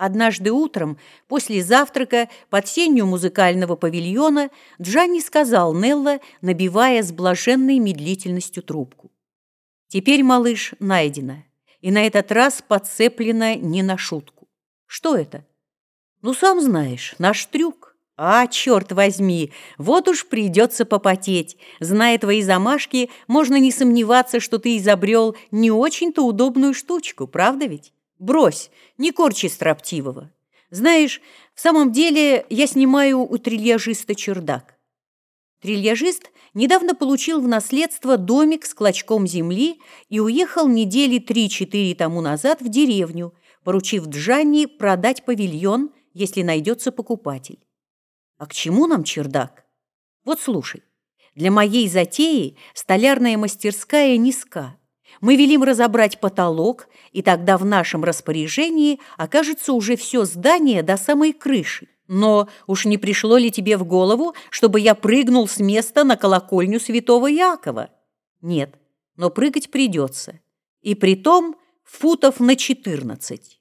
Однажды утром, после завтрака, под сенью музыкального павильона, Джанни сказал Нелла, набивая с блаженной медлительностью трубку. «Теперь, малыш, найдено, и на этот раз подцеплено не на шутку. Что это?» «Ну, сам знаешь, наш трюк». «А, черт возьми, вот уж придется попотеть. Зная твои замашки, можно не сомневаться, что ты изобрел не очень-то удобную штучку, правда ведь?» Брось, не корчи строптивого. Знаешь, в самом деле я снимаю у трильяжиста чердак. Трильяжист недавно получил в наследство домик с клочком земли и уехал недели три-четыре тому назад в деревню, поручив Джанни продать павильон, если найдется покупатель. А к чему нам чердак? Вот слушай, для моей затеи столярная мастерская низка. Мы велим разобрать потолок, и тогда в нашем распоряжении окажется уже все здание до самой крыши. Но уж не пришло ли тебе в голову, чтобы я прыгнул с места на колокольню святого Иакова? Нет, но прыгать придется. И притом футов на 14.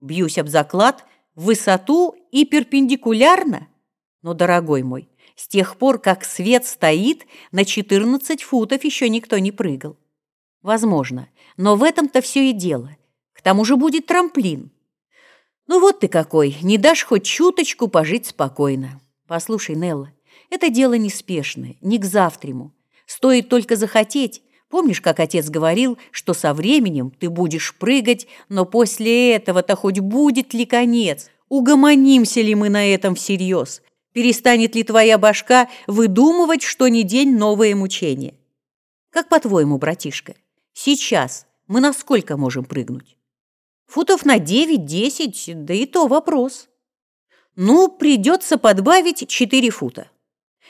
Бьюсь об заклад, в высоту и перпендикулярно. Но, дорогой мой, с тех пор, как свет стоит, на 14 футов еще никто не прыгал. Возможно, но в этом-то все и дело. К тому же будет трамплин. Ну вот ты какой, не дашь хоть чуточку пожить спокойно. Послушай, Нелла, это дело неспешное, не к завтраму. Стоит только захотеть. Помнишь, как отец говорил, что со временем ты будешь прыгать, но после этого-то хоть будет ли конец? Угомонимся ли мы на этом всерьез? Перестанет ли твоя башка выдумывать что ни день новые мучения? Как по-твоему, братишка, Сейчас мы на сколько можем прыгнуть? Футов на 9-10, да и то вопрос. Ну, придется подбавить 4 фута.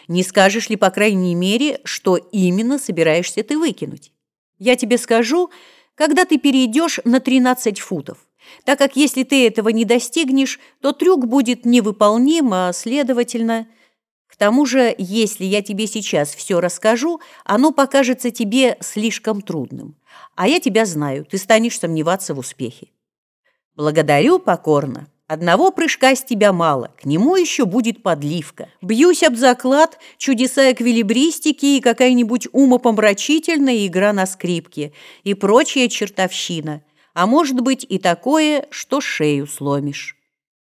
Не скажешь ли, по крайней мере, что именно собираешься ты выкинуть? Я тебе скажу, когда ты перейдешь на 13 футов, так как если ты этого не достигнешь, то трюк будет невыполним, а, следовательно, тому же, если я тебе сейчас все расскажу, оно покажется тебе слишком трудным. А я тебя знаю, ты станешь сомневаться в успехе. Благодарю покорно. Одного прыжка с тебя мало, к нему еще будет подливка. Бьюсь об заклад, чудеса эквилибристики и какая-нибудь умопомрачительная игра на скрипке и прочая чертовщина. А может быть и такое, что шею сломишь.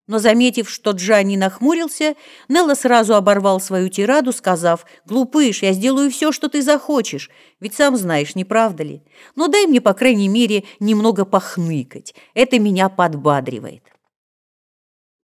Но, заметив, что Джанни нахмурился, Нелла сразу оборвал свою тираду, сказав, «Глупыш, я сделаю все, что ты захочешь, ведь сам знаешь, не правда ли? Но дай мне, по крайней мере, немного похныкать, это меня подбадривает».